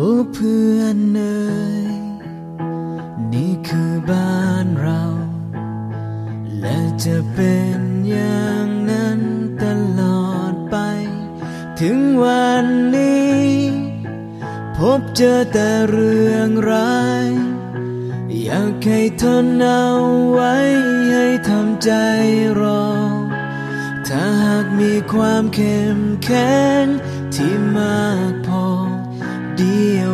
โอ้เพื่อนเอ่ยนี่คือบ้านเรา และจะเป็นอย่างนั้นตลอดไป ถึงวันนี้ พบเจอแต่เรื่องร้าย อยากให้ทนเอาไว้ ให้ทำใจรอ ถ้าหากมีความเข้มแข็งที่มากพอ เดียว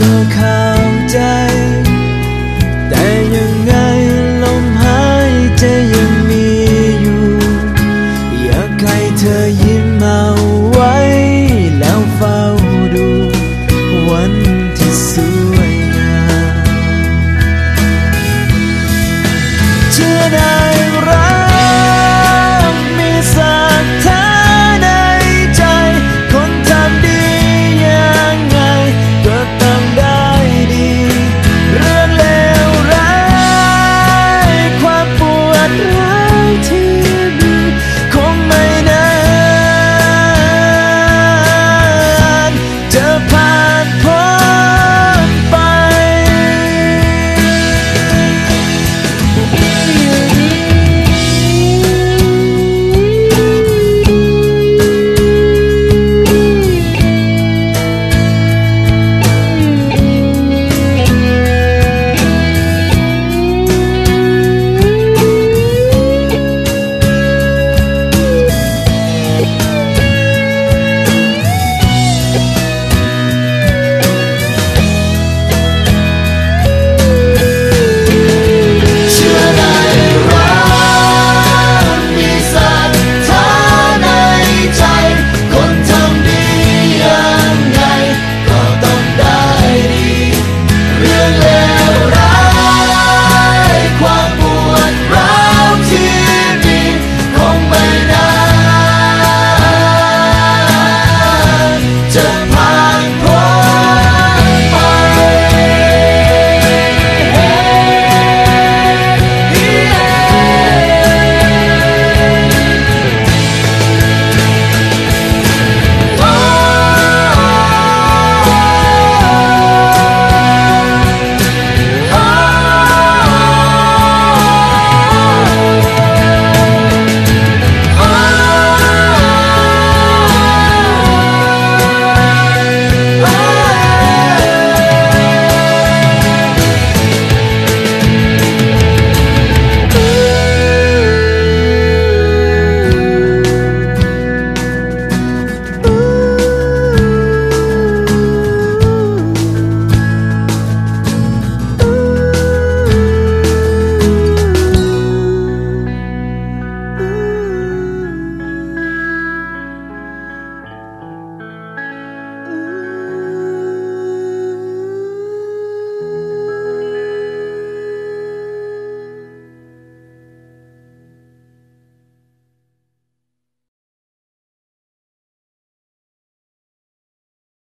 good